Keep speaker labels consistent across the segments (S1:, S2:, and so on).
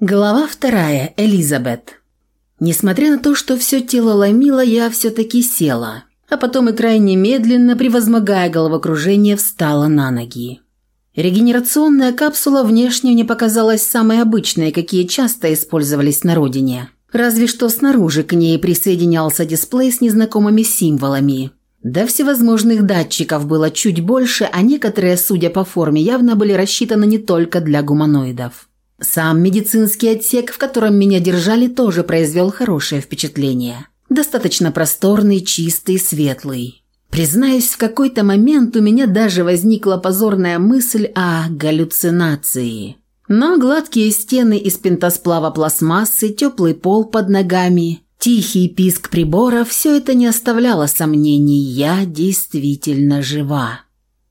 S1: Глава вторая. Элизабет. Несмотря на то, что все тело ломило, я все-таки села, а потом и крайне медленно, превозмогая головокружение, встала на ноги. Регенерационная капсула внешне мне показалась самой обычной, какие часто использовались на родине. Разве что снаружи к ней присоединялся дисплей с незнакомыми символами. Да всевозможных датчиков было чуть больше, а некоторые, судя по форме, явно были рассчитаны не только для гуманоидов. Сам медицинский отсек, в котором меня держали, тоже произвел хорошее впечатление. Достаточно просторный, чистый, светлый. Признаюсь, в какой-то момент у меня даже возникла позорная мысль о галлюцинации. Но гладкие стены из пентосплава пластмассы, теплый пол под ногами, тихий писк прибора – все это не оставляло сомнений. Я действительно жива.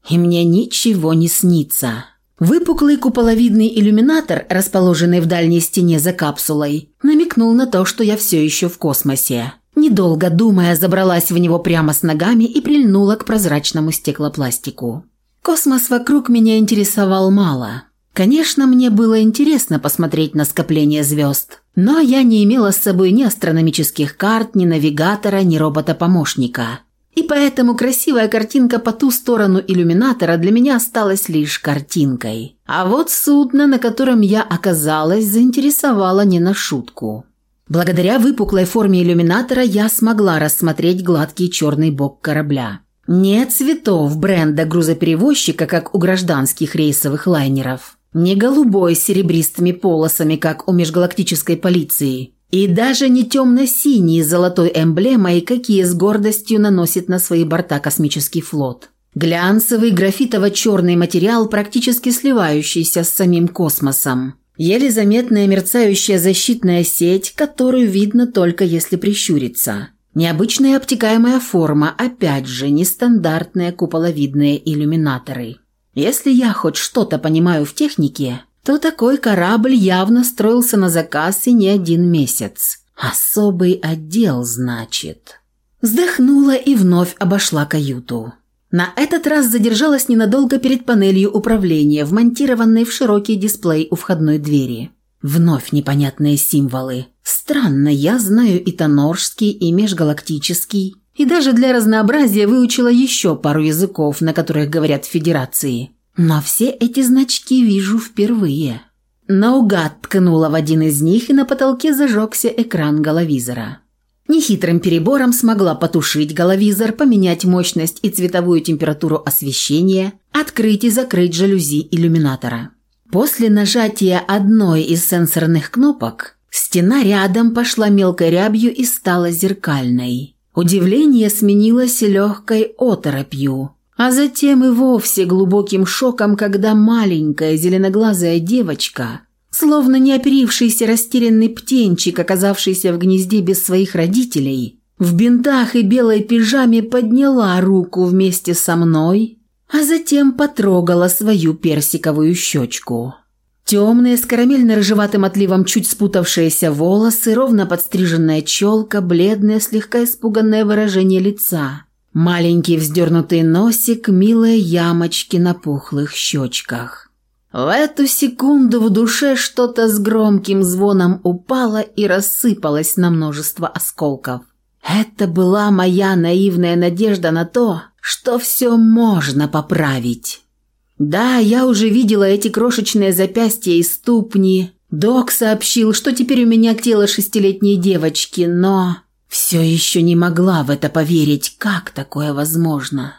S1: И мне ничего не снится. Выпуклый куполовидный иллюминатор, расположенный в дальней стене за капсулой, намекнул на то, что я все еще в космосе. Недолго думая, забралась в него прямо с ногами и прильнула к прозрачному стеклопластику. Космос вокруг меня интересовал мало. Конечно, мне было интересно посмотреть на скопление звезд, но я не имела с собой ни астрономических карт, ни навигатора, ни робота-помощника. И поэтому красивая картинка по ту сторону иллюминатора для меня осталась лишь картинкой. А вот судно, на котором я оказалась, заинтересовало не на шутку. Благодаря выпуклой форме иллюминатора я смогла рассмотреть гладкий черный бок корабля. Не цветов бренда грузоперевозчика, как у гражданских рейсовых лайнеров. Не голубой с серебристыми полосами, как у межгалактической полиции. И даже не темно-синий с золотой эмблемой, какие с гордостью наносит на свои борта космический флот. Глянцевый графитово-черный материал, практически сливающийся с самим космосом. Еле заметная мерцающая защитная сеть, которую видно только если прищуриться. Необычная обтекаемая форма, опять же, нестандартные куполовидные иллюминаторы. Если я хоть что-то понимаю в технике, то такой корабль явно строился на заказ и не один месяц. Особый отдел, значит. Вздохнула и вновь обошла каюту. На этот раз задержалась ненадолго перед панелью управления, вмонтированной в широкий дисплей у входной двери. Вновь непонятные символы. Странно, я знаю и тоноржский, и межгалактический, и даже для разнообразия выучила еще пару языков, на которых говорят в Федерации. Но все эти значки вижу впервые. Наугад ткнула в один из них, и на потолке зажегся экран головизора. Нехитрым перебором смогла потушить головизор, поменять мощность и цветовую температуру освещения, открыть и закрыть жалюзи иллюминатора. После нажатия одной из сенсорных кнопок стена рядом пошла мелкой рябью и стала зеркальной. Удивление сменилось легкой оторопью, а затем и вовсе глубоким шоком, когда маленькая зеленоглазая девочка, словно неоперившийся растерянный птенчик, оказавшийся в гнезде без своих родителей, в бинтах и белой пижаме подняла руку вместе со мной, а затем потрогала свою персиковую щечку. Темные, с карамельно-рыжеватым отливом чуть спутавшиеся волосы, ровно подстриженная челка, бледное, слегка испуганное выражение лица – Маленький вздернутый носик, милые ямочки на пухлых щечках. В эту секунду в душе что-то с громким звоном упало и рассыпалось на множество осколков. Это была моя наивная надежда на то, что все можно поправить. Да, я уже видела эти крошечные запястья и ступни. Док сообщил, что теперь у меня тело шестилетней девочки, но... Все еще не могла в это поверить, как такое возможно.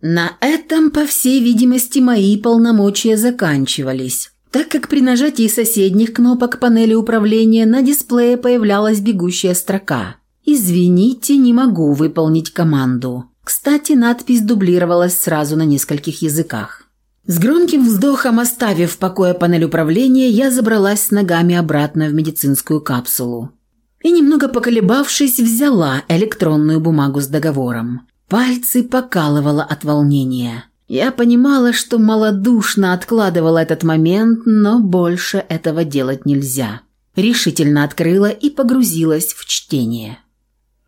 S1: На этом, по всей видимости, мои полномочия заканчивались, так как при нажатии соседних кнопок панели управления на дисплее появлялась бегущая строка «Извините, не могу выполнить команду». Кстати, надпись дублировалась сразу на нескольких языках. С громким вздохом оставив в покое панель управления, я забралась с ногами обратно в медицинскую капсулу и, немного поколебавшись, взяла электронную бумагу с договором. Пальцы покалывало от волнения. Я понимала, что малодушно откладывала этот момент, но больше этого делать нельзя. Решительно открыла и погрузилась в чтение.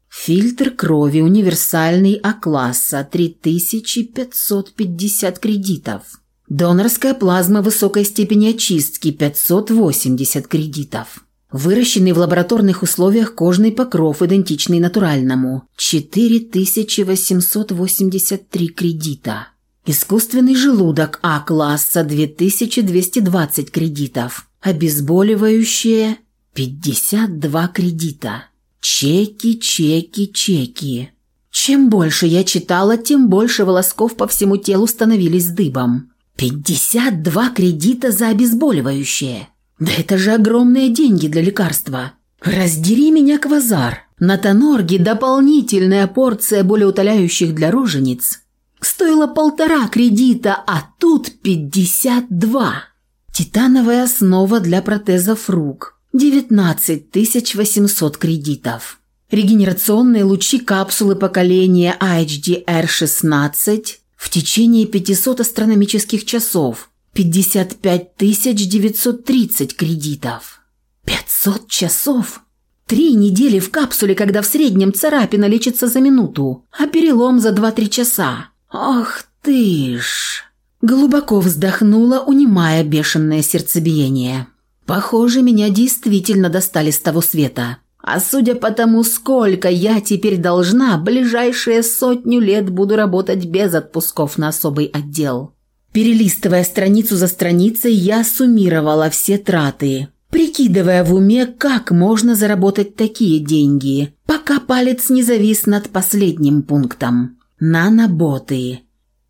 S1: Фильтр крови универсальный А-класса 3550 кредитов. Донорская плазма высокой степени очистки 580 кредитов. Выращенный в лабораторных условиях кожный покров, идентичный натуральному 4883 кредита. Искусственный желудок А-класса 2220 кредитов. Обезболивающее 52 кредита. Чеки, чеки, чеки. Чем больше я читала, тем больше волосков по всему телу становились дыбом. 52 кредита за обезболивающее. Да это же огромные деньги для лекарства. Раздери меня, квазар. На Тонорге дополнительная порция болеутоляющих для рожениц стоила полтора кредита, а тут 52. Титановая основа для протезов рук. 19 800 кредитов. Регенерационные лучи капсулы поколения IHDR-16 в течение 500 астрономических часов. 55 930 кредитов. 500 часов? Три недели в капсуле, когда в среднем царапина лечится за минуту, а перелом за 2-3 часа. Ох ты ж! Глубоко вздохнула, унимая бешеное сердцебиение. Похоже, меня действительно достали с того света. А судя по тому, сколько я теперь должна, ближайшие сотню лет буду работать без отпусков на особый отдел. Перелистывая страницу за страницей, я суммировала все траты, прикидывая в уме, как можно заработать такие деньги, пока палец не завис над последним пунктом. Наноботы.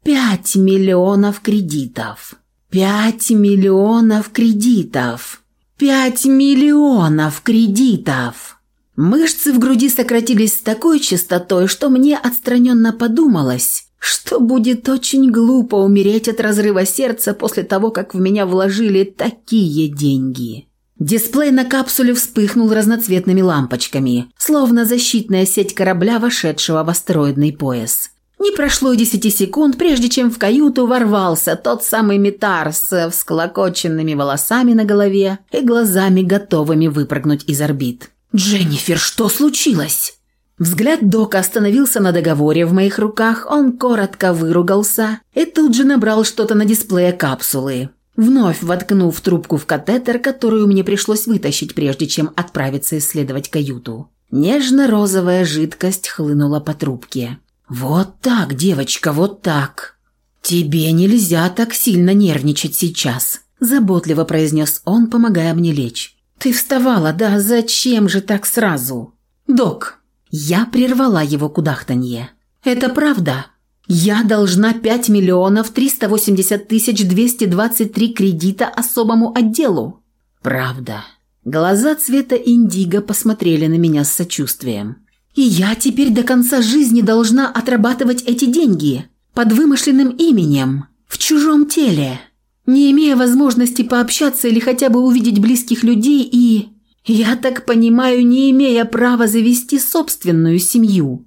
S1: Пять миллионов кредитов. Пять миллионов кредитов. Пять миллионов кредитов. Мышцы в груди сократились с такой частотой, что мне отстраненно подумалось, что будет очень глупо умереть от разрыва сердца после того, как в меня вложили такие деньги. Дисплей на капсуле вспыхнул разноцветными лампочками, словно защитная сеть корабля, вошедшего в астероидный пояс. Не прошло и десяти секунд, прежде чем в каюту ворвался тот самый Митар с всклокоченными волосами на голове и глазами, готовыми выпрыгнуть из орбит. «Дженнифер, что случилось?» Взгляд Дока остановился на договоре в моих руках, он коротко выругался и тут же набрал что-то на дисплее капсулы, вновь воткнув трубку в катетер, которую мне пришлось вытащить, прежде чем отправиться исследовать каюту. Нежно-розовая жидкость хлынула по трубке. «Вот так, девочка, вот так. Тебе нельзя так сильно нервничать сейчас», – заботливо произнес он, помогая мне лечь. «Ты вставала, да зачем же так сразу?» «Док». Я прервала его кудахтанье. «Это правда. Я должна 5 миллионов 380 тысяч 223 кредита особому отделу». «Правда». Глаза цвета индиго посмотрели на меня с сочувствием. И я теперь до конца жизни должна отрабатывать эти деньги под вымышленным именем, в чужом теле, не имея возможности пообщаться или хотя бы увидеть близких людей и, я так понимаю, не имея права завести собственную семью.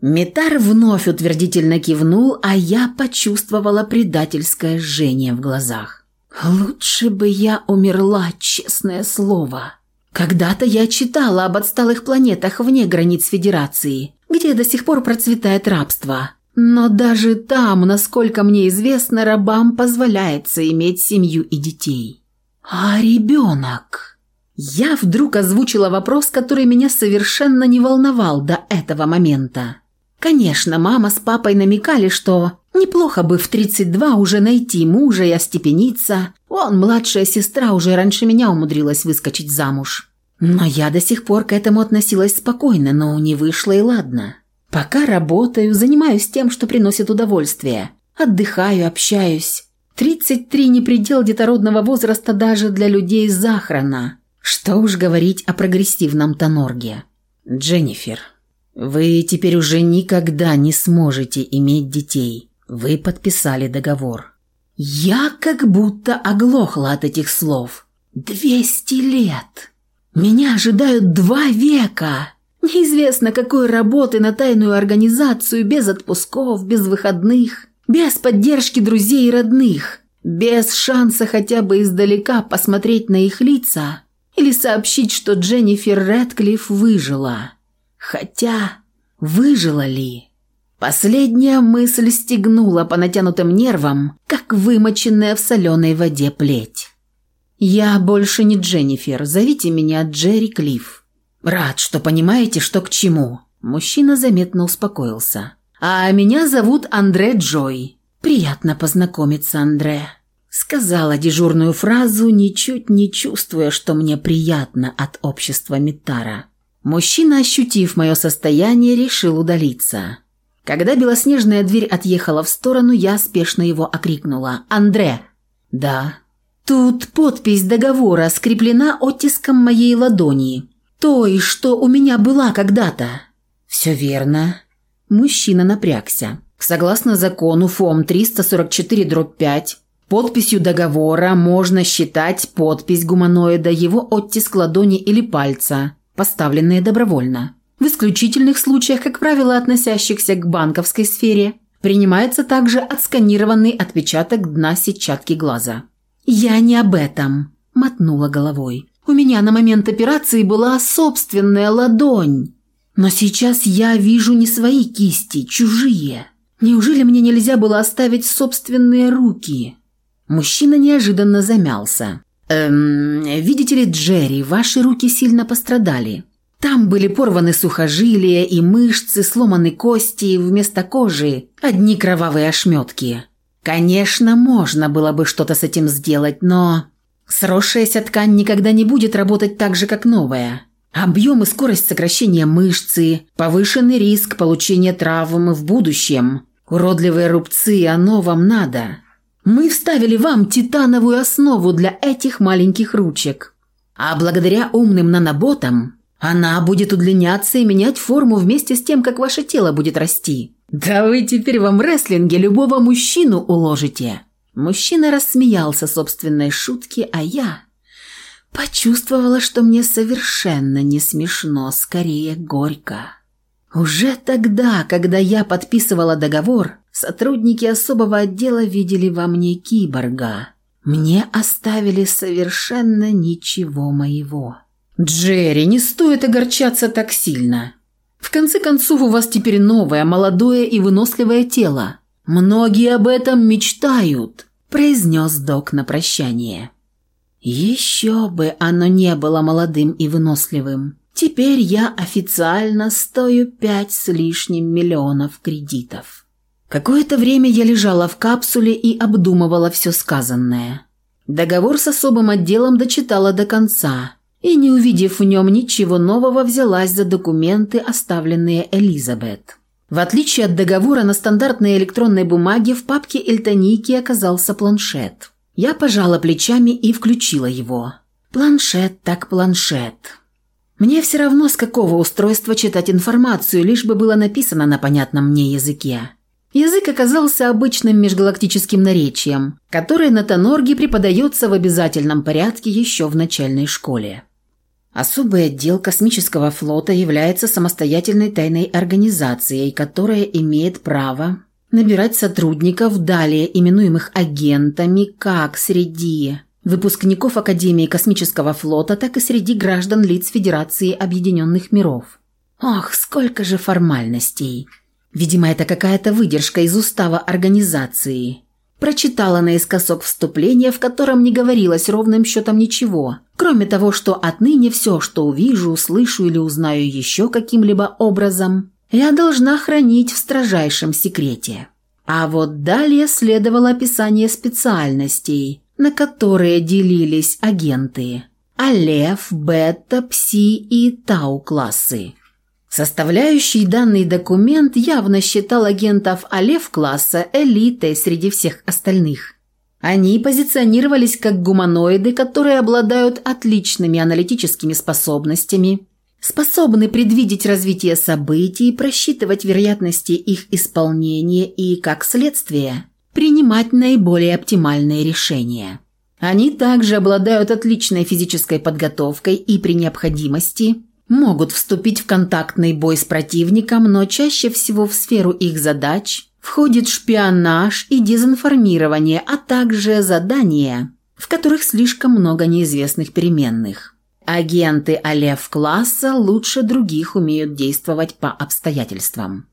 S1: Метар вновь утвердительно кивнул, а я почувствовала предательское жжение в глазах. Лучше бы я умерла, честное слово. Когда-то я читала об отсталых планетах вне границ Федерации, где до сих пор процветает рабство. Но даже там, насколько мне известно, рабам позволяется иметь семью и детей. А ребенок? Я вдруг озвучила вопрос, который меня совершенно не волновал до этого момента. Конечно, мама с папой намекали, что неплохо бы в 32 уже найти мужа и остепениться, Вон, младшая сестра уже раньше меня умудрилась выскочить замуж. Но я до сих пор к этому относилась спокойно, но не вышло и ладно. Пока работаю, занимаюсь тем, что приносит удовольствие. Отдыхаю, общаюсь. 33 не предел детородного возраста даже для людей Захрана. Что уж говорить о прогрессивном Тонорге. Дженнифер, вы теперь уже никогда не сможете иметь детей. Вы подписали договор. Я как будто оглохла от этих слов. Двести лет. Меня ожидают два века. Неизвестно какой работы на тайную организацию, без отпусков, без выходных, без поддержки друзей и родных, без шанса хотя бы издалека посмотреть на их лица или сообщить, что Дженнифер Рэдклифф выжила. Хотя, выжила ли? Последняя мысль стегнула по натянутым нервам, как вымоченная в соленой воде плеть. «Я больше не Дженнифер, зовите меня Джерри Клифф». «Рад, что понимаете, что к чему». Мужчина заметно успокоился. «А меня зовут Андре Джой. Приятно познакомиться, Андре». Сказала дежурную фразу, ничуть не чувствуя, что мне приятно от общества Митара. Мужчина, ощутив мое состояние, решил удалиться. Когда белоснежная дверь отъехала в сторону, я спешно его окрикнула. «Андре!» «Да». «Тут подпись договора скреплена оттиском моей ладони. Той, что у меня была когда-то». «Все верно». Мужчина напрягся. Согласно закону ФОМ 344-5, подписью договора можно считать подпись гуманоида его оттиск ладони или пальца, поставленные добровольно. В исключительных случаях, как правило, относящихся к банковской сфере, принимается также отсканированный отпечаток дна сетчатки глаза. «Я не об этом», – мотнула головой. «У меня на момент операции была собственная ладонь. Но сейчас я вижу не свои кисти, чужие. Неужели мне нельзя было оставить собственные руки?» Мужчина неожиданно замялся. «Эм, видите ли, Джерри, ваши руки сильно пострадали. Там были порваны сухожилия и мышцы, сломаны кости, вместо кожи одни кровавые ошметки. Конечно, можно было бы что-то с этим сделать, но... Сросшаяся ткань никогда не будет работать так же, как новая. Объем и скорость сокращения мышцы, повышенный риск получения травмы в будущем, уродливые рубцы, оно вам надо. Мы вставили вам титановую основу для этих маленьких ручек. А благодаря умным наноботам она будет удлиняться и менять форму вместе с тем, как ваше тело будет расти. Да вы теперь в рестлинге любого мужчину уложите. Мужчина рассмеялся собственной шутке, а я почувствовала, что мне совершенно не смешно, скорее горько. Уже тогда, когда я подписывала договор, Сотрудники особого отдела видели во мне киборга. Мне оставили совершенно ничего моего. «Джерри, не стоит огорчаться так сильно. В конце концов, у вас теперь новое, молодое и выносливое тело. Многие об этом мечтают», – произнес док на прощание. «Еще бы оно не было молодым и выносливым. Теперь я официально стою пять с лишним миллионов кредитов». Какое-то время я лежала в капсуле и обдумывала все сказанное. Договор с особым отделом дочитала до конца и, не увидев в нем ничего нового, взялась за документы, оставленные Элизабет. В отличие от договора на стандартной электронной бумаге в папке Эльтоники оказался планшет. Я пожала плечами и включила его. Планшет так планшет. Мне все равно, с какого устройства читать информацию, лишь бы было написано на понятном мне языке. Язык оказался обычным межгалактическим наречием, которое на Тонорге преподается в обязательном порядке еще в начальной школе. Особый отдел космического флота является самостоятельной тайной организацией, которая имеет право набирать сотрудников, далее именуемых агентами, как среди выпускников Академии космического флота, так и среди граждан лиц Федерации Объединенных Миров. Ох, сколько же формальностей! Видимо, это какая-то выдержка из устава организации. Прочитала наискосок вступление, в котором не говорилось ровным счетом ничего, кроме того, что отныне все, что увижу, услышу или узнаю еще каким-либо образом, я должна хранить в строжайшем секрете. А вот далее следовало описание специальностей, на которые делились агенты. Алеф, Бета, Пси и Тау классы. Составляющий данный документ явно считал агентов Алев-класса элитой среди всех остальных. Они позиционировались как гуманоиды, которые обладают отличными аналитическими способностями, способны предвидеть развитие событий, просчитывать вероятности их исполнения и, как следствие, принимать наиболее оптимальные решения. Они также обладают отличной физической подготовкой и при необходимости – могут вступить в контактный бой с противником, но чаще всего в сферу их задач входит шпионаж и дезинформирование, а также задания, в которых слишком много неизвестных переменных. Агенты Алев-класса лучше других умеют действовать по обстоятельствам.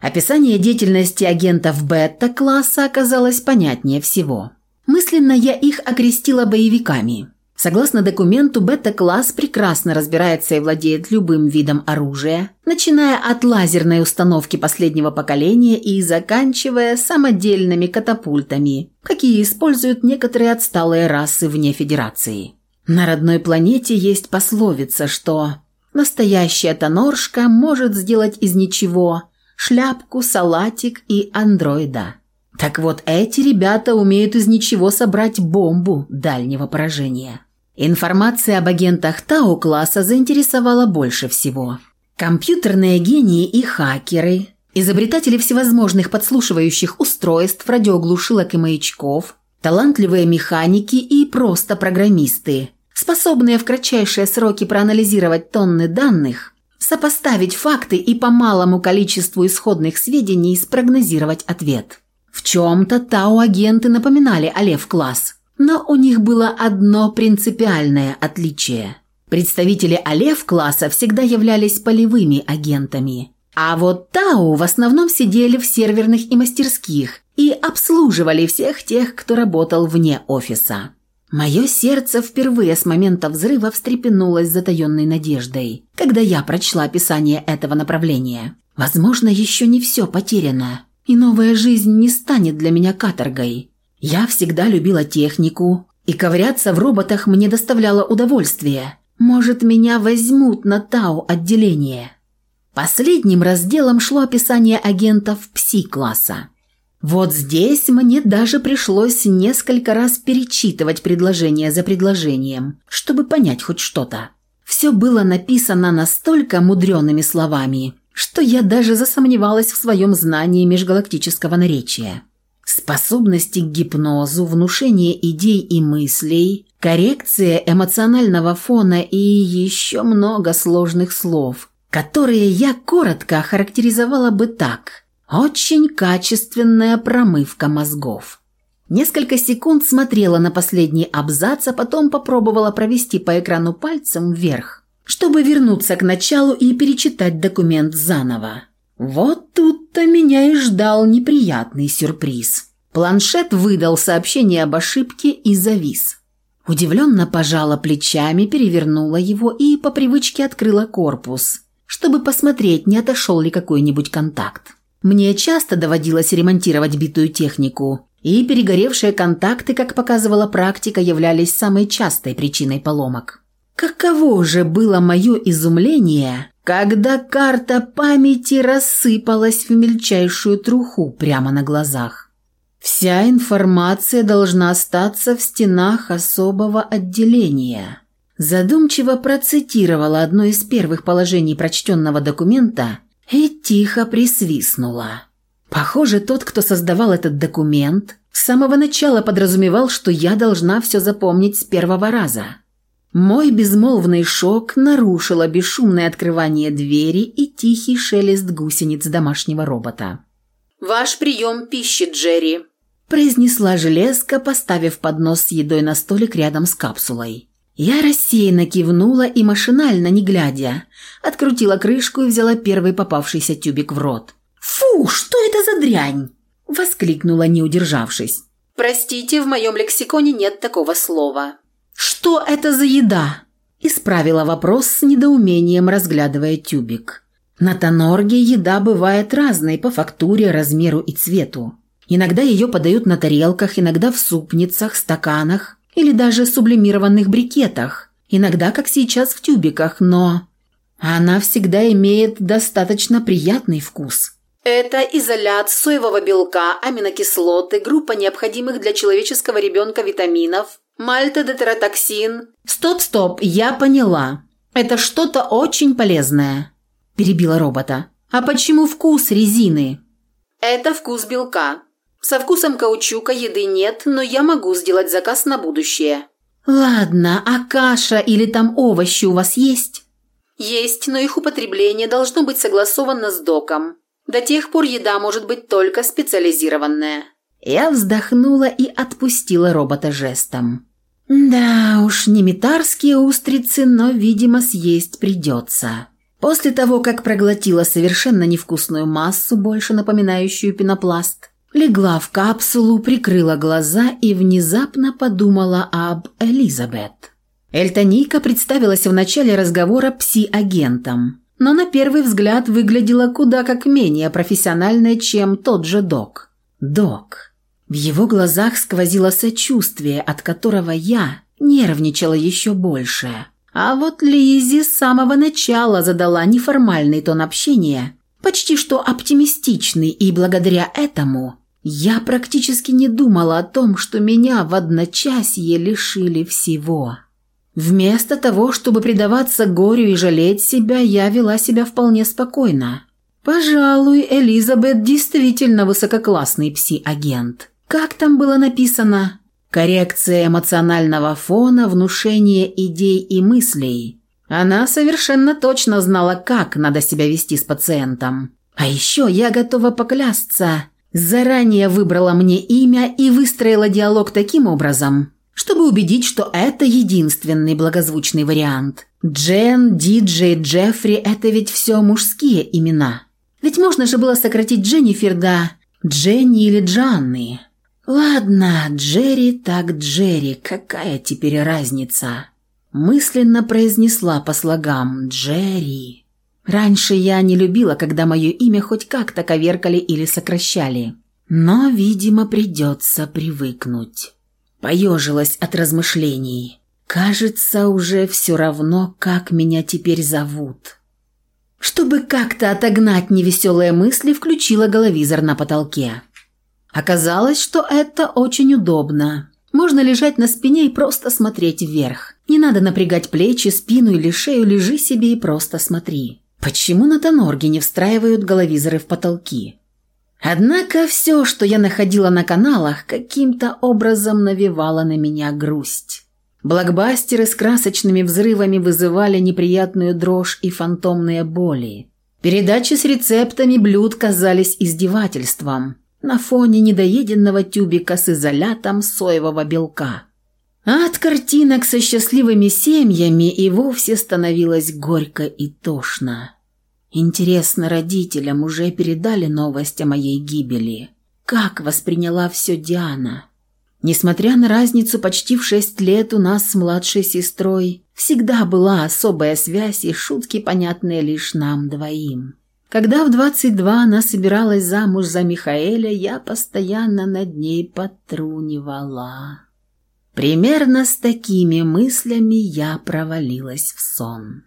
S1: Описание деятельности агентов бета-класса оказалось понятнее всего. Мысленно я их окрестила боевиками. Согласно документу, бета-класс прекрасно разбирается и владеет любым видом оружия, начиная от лазерной установки последнего поколения и заканчивая самодельными катапультами, какие используют некоторые отсталые расы вне Федерации. На родной планете есть пословица, что «настоящая тоноршка может сделать из ничего шляпку, салатик и андроида». Так вот, эти ребята умеют из ничего собрать бомбу дальнего поражения. Информация об агентах Тау-класса заинтересовала больше всего. Компьютерные гении и хакеры, изобретатели всевозможных подслушивающих устройств, радиоглушилок и маячков, талантливые механики и просто программисты, способные в кратчайшие сроки проанализировать тонны данных, сопоставить факты и по малому количеству исходных сведений спрогнозировать ответ. В чем-то Тау-агенты напоминали Алев-класс – но у них было одно принципиальное отличие. Представители Алев-класса всегда являлись полевыми агентами. А вот Тау в основном сидели в серверных и мастерских и обслуживали всех тех, кто работал вне офиса. Мое сердце впервые с момента взрыва встрепенулось затаенной надеждой, когда я прочла описание этого направления. Возможно, еще не все потеряно, и новая жизнь не станет для меня каторгой. Я всегда любила технику, и ковыряться в роботах мне доставляло удовольствие. Может, меня возьмут на Тау-отделение. Последним разделом шло описание агентов Пси-класса. Вот здесь мне даже пришлось несколько раз перечитывать предложение за предложением, чтобы понять хоть что-то. Все было написано настолько мудреными словами, что я даже засомневалась в своем знании межгалактического наречия. Способности к гипнозу, внушение идей и мыслей, коррекция эмоционального фона и еще много сложных слов, которые я коротко охарактеризовала бы так. Очень качественная промывка мозгов. Несколько секунд смотрела на последний абзац, а потом попробовала провести по экрану пальцем вверх, чтобы вернуться к началу и перечитать документ заново. Вот тут-то меня и ждал неприятный сюрприз. Планшет выдал сообщение об ошибке и завис. Удивленно пожала плечами, перевернула его и по привычке открыла корпус, чтобы посмотреть, не отошел ли какой-нибудь контакт. Мне часто доводилось ремонтировать битую технику, и перегоревшие контакты, как показывала практика, являлись самой частой причиной поломок. Каково же было мое изумление, когда карта памяти рассыпалась в мельчайшую труху прямо на глазах. Вся информация должна остаться в стенах особого отделения. Задумчиво процитировала одно из первых положений прочтенного документа и тихо присвистнула. Похоже, тот, кто создавал этот документ, с самого начала подразумевал, что я должна все запомнить с первого раза. Мой безмолвный шок нарушило бесшумное открывание двери и тихий шелест гусениц домашнего робота.
S2: «Ваш прием пищи, Джерри», – произнесла железка, поставив поднос с едой на столик рядом с капсулой. Я рассеянно кивнула и машинально, не глядя, открутила крышку и взяла первый попавшийся тюбик в рот. «Фу, что это за дрянь?» – воскликнула, не удержавшись. «Простите, в моем лексиконе нет такого слова»,
S1: «Что это за еда?» Исправила вопрос с недоумением, разглядывая тюбик. На Тонорге еда бывает разной по фактуре, размеру и цвету. Иногда ее подают на тарелках, иногда в супницах, стаканах или даже сублимированных брикетах, иногда, как сейчас, в тюбиках, но она всегда имеет достаточно приятный вкус.
S2: Это изолят соевого белка, аминокислоты, группа необходимых для человеческого ребенка витаминов, мальтодетеротоксин.
S1: «Стоп-стоп, я поняла. Это что-то очень полезное», – перебила робота. «А почему вкус резины?»
S2: «Это вкус белка. Со вкусом каучука еды нет, но я могу сделать заказ на будущее».
S1: «Ладно, а каша или там овощи у вас есть?»
S2: «Есть, но их употребление должно быть согласовано с доком. До тех пор еда может быть только специализированная».
S1: Я вздохнула и отпустила робота жестом. Да уж, не метарские устрицы, но, видимо, съесть придется.
S2: После того, как проглотила совершенно невкусную массу, больше напоминающую пенопласт, легла в капсулу, прикрыла глаза и внезапно подумала об Элизабет. Эльтоника представилась в начале разговора пси-агентом, но на первый взгляд выглядела куда как менее профессиональной, чем тот же док. Док. В его глазах сквозило сочувствие, от которого я нервничала еще больше. А вот Лизи с самого начала задала неформальный тон общения, почти что оптимистичный, и благодаря этому я практически не думала о том, что меня в одночасье лишили всего. Вместо того, чтобы предаваться горю и жалеть себя, я вела себя вполне спокойно. Пожалуй, Элизабет действительно высококлассный пси-агент. Как там было написано? Коррекция эмоционального фона, внушение идей и мыслей. Она совершенно точно знала, как надо себя вести с пациентом. А еще я готова поклясться, заранее выбрала мне имя и выстроила диалог таким образом, чтобы убедить, что это единственный благозвучный вариант. Джен, Диджей, Джеффри – это ведь все мужские имена. Ведь можно же было сократить Дженнифер до Дженни или Джанны. «Ладно, Джерри так Джерри, какая теперь разница?» Мысленно произнесла по слогам «Джерри». Раньше я не любила, когда мое имя хоть как-то коверкали или сокращали. Но, видимо, придется привыкнуть. Поежилась от размышлений. Кажется, уже все равно, как меня теперь зовут. Чтобы как-то отогнать невеселые мысли, включила головизор на потолке. Оказалось, что это очень удобно. Можно лежать на спине и просто смотреть вверх. Не надо напрягать плечи, спину или шею, лежи себе и просто смотри. Почему на Тонорге не встраивают головизоры в потолки? Однако все, что я находила на каналах, каким-то образом навевало на меня грусть. Блокбастеры с красочными взрывами вызывали неприятную дрожь и фантомные боли. Передачи с рецептами блюд казались издевательством на фоне недоеденного тюбика с изолятом соевого белка. А от картинок со счастливыми семьями и вовсе становилось горько и тошно. Интересно, родителям уже передали новость о моей гибели. Как восприняла все Диана? Несмотря на разницу почти в шесть лет у нас с младшей сестрой всегда была особая связь и шутки, понятные лишь нам двоим. Когда в 22 она собиралась замуж за Михаэля, я постоянно над ней потрунивала. Примерно с такими мыслями я провалилась в сон.